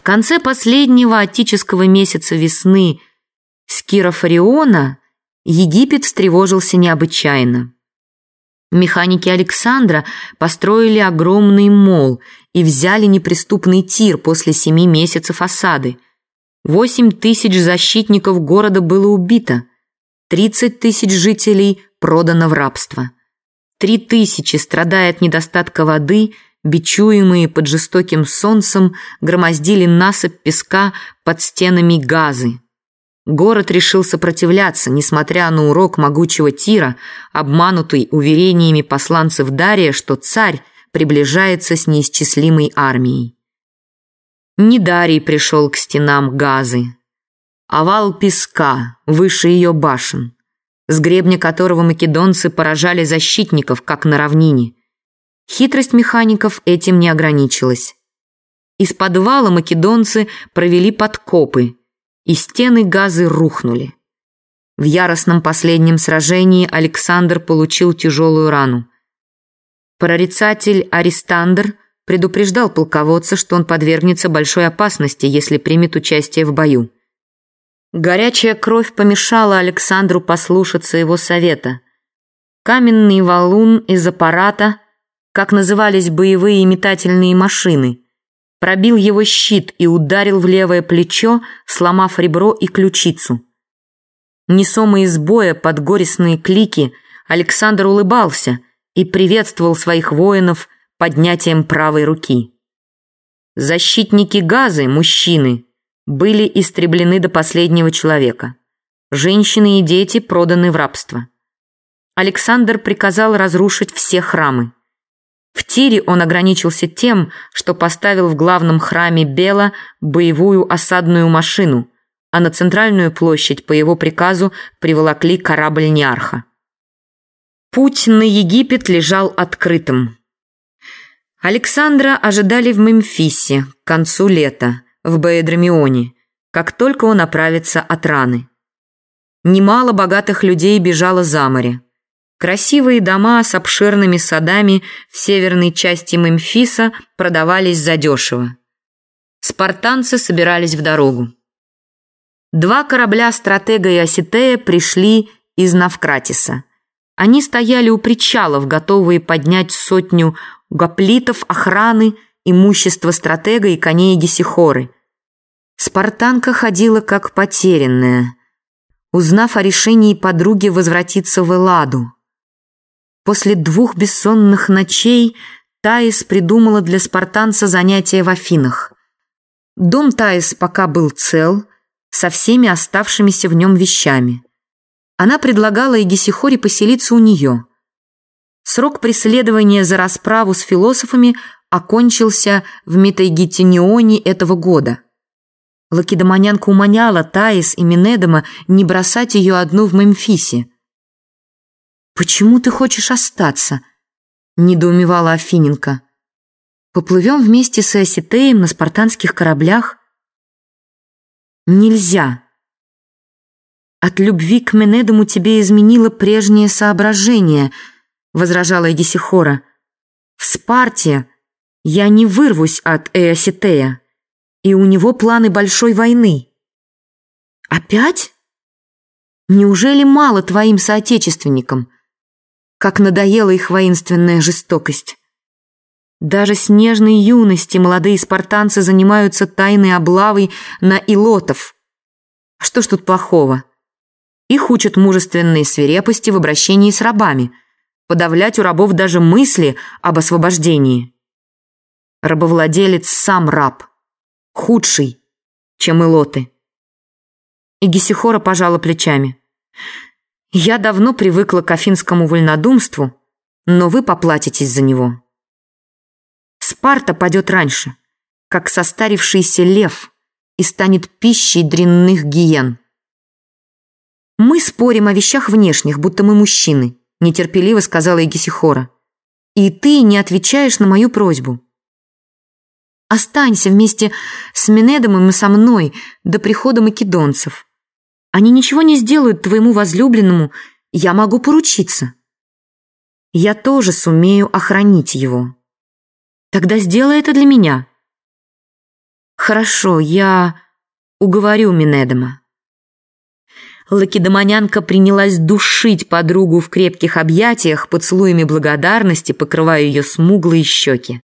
В конце последнего отического месяца весны Скирофариона Египет встревожился необычайно. Механики Александра построили огромный мол и взяли неприступный тир после семи месяцев осады. Восемь тысяч защитников города было убито, тридцать тысяч жителей продано в рабство. Три тысячи, страдая от недостатка воды, бичуемые под жестоким солнцем, громоздили насыпь песка под стенами газы. Город решил сопротивляться, несмотря на урок могучего Тира, обманутый уверениями посланцев Дария, что царь приближается с неисчислимой армией. Не Дарий пришел к стенам Газы. Овал песка выше ее башен, с гребня которого македонцы поражали защитников, как на равнине. Хитрость механиков этим не ограничилась. Из подвала македонцы провели подкопы – и стены газы рухнули. В яростном последнем сражении Александр получил тяжелую рану. Прорицатель Аристандр предупреждал полководца, что он подвергнется большой опасности, если примет участие в бою. Горячая кровь помешала Александру послушаться его совета. Каменный валун из аппарата, как назывались боевые метательные машины – пробил его щит и ударил в левое плечо, сломав ребро и ключицу. Несомый из боя под горестные клики, Александр улыбался и приветствовал своих воинов поднятием правой руки. Защитники газы, мужчины, были истреблены до последнего человека. Женщины и дети проданы в рабство. Александр приказал разрушить все храмы. В Тире он ограничился тем, что поставил в главном храме Бела боевую осадную машину, а на центральную площадь по его приказу приволокли корабль Ниарха. Путь на Египет лежал открытым. Александра ожидали в Мемфисе к концу лета, в Баэдромионе, как только он оправится от раны. Немало богатых людей бежало за море. Красивые дома с обширными садами в северной части Мемфиса продавались задешево. Спартанцы собирались в дорогу. Два корабля стратега и Осетея пришли из Навкратиса. Они стояли у причалов, готовые поднять сотню гоплитов, охраны, имущества стратега и коней Гесихоры. Спартанка ходила как потерянная, узнав о решении подруги возвратиться в Элладу. После двух бессонных ночей Таис придумала для спартанца занятие в Афинах. Дом Таис пока был цел, со всеми оставшимися в нем вещами. Она предлагала Эгисихоре поселиться у нее. Срок преследования за расправу с философами окончился в Метаегитинионе этого года. Лакедомонянка умоняла Таис и Минедома не бросать ее одну в Мемфисе. «Почему ты хочешь остаться?» – недоумевала Афиненко. «Поплывем вместе с Эситеем на спартанских кораблях?» «Нельзя!» «От любви к Менедому тебе изменило прежнее соображение», – возражала Эдисихора. «В Спарте я не вырвусь от Эоситея, и у него планы большой войны». «Опять? Неужели мало твоим соотечественникам?» Как надоела их воинственная жестокость. Даже с нежной юности молодые спартанцы занимаются тайной облавой на илотов. Что ж тут плохого? Их учат мужественной свирепости в обращении с рабами, подавлять у рабов даже мысли об освобождении. Рабовладелец сам раб, худший, чем илоты. И Гесихора пожала плечами. Я давно привыкла к афинскому вольнодумству, но вы поплатитесь за него. Спарта падет раньше, как состарившийся лев, и станет пищей дрянных гиен. Мы спорим о вещах внешних, будто мы мужчины, нетерпеливо сказала Егисихора. И ты не отвечаешь на мою просьбу. Останься вместе с Менедом и со мной до прихода македонцев. Они ничего не сделают твоему возлюбленному, я могу поручиться. Я тоже сумею охранить его. Тогда сделай это для меня. Хорошо, я уговорю Минедема. Лакедомонянка принялась душить подругу в крепких объятиях, поцелуями благодарности, покрывая ее смуглые щеки.